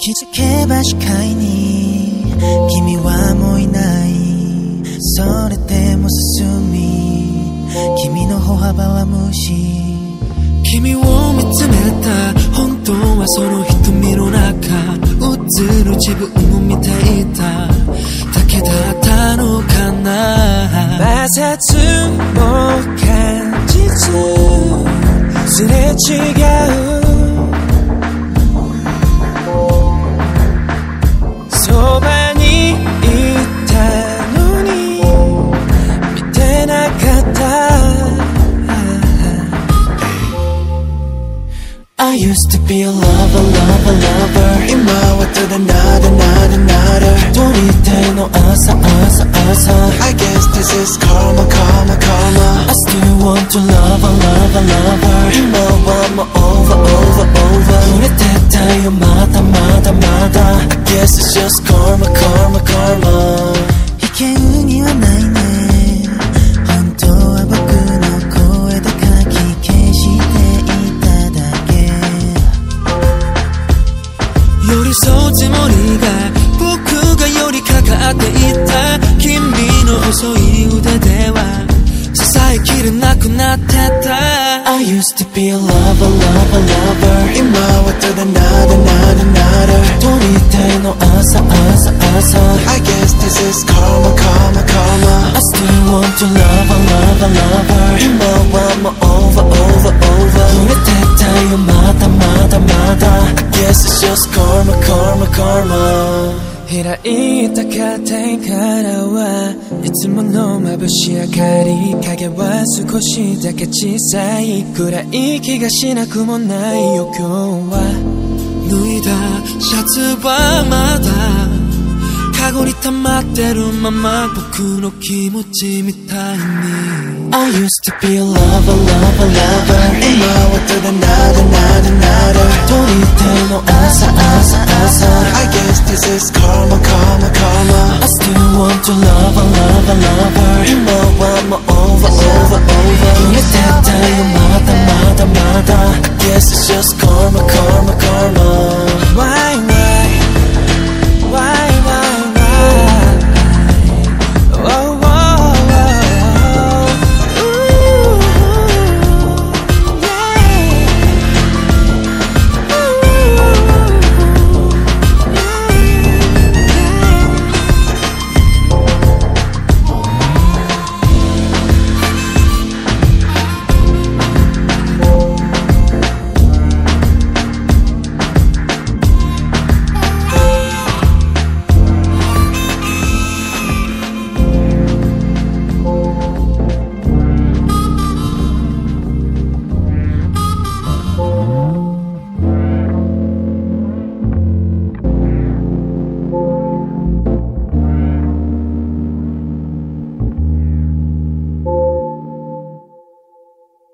気づけば視界に君はもういない。それでも進み君の歩幅は無視。君を見つめた本当はその瞳の中映る自分を見ていた。だけだったのかな。摩擦も感じずすれ違う I used to be a lover, lover, lover 今はただ not another, another 取り手の朝、朝、朝 I guess this is karma, karma, karma I still want to love, love, lover 今はもう over, over, over 触れてたよまだまだまだ I guess it's just karma, karma, karma り添うつもりが僕が寄りかかっていた君の細い腕では支えきれなくなってた I used to be a lover, lover, lover 今はただ not another, another 取り手の朝、朝、朝 I guess this is karma, karma, karma I still want to love, love, lover 今はもう just karma, karma, karma. 開いたカーテンからはいつもの眩しい明かり影は少しだけ小さい暗い気がしなくもないよ今日は脱いだシャツはまだカゴに溜まってるまま僕の気持ちみたいに I used to be a lover, lover, lover this is karma, karma, karma. I still want to love, I love, I love her. You know I'm over, over, over. You tell, tell your mother, mother, mother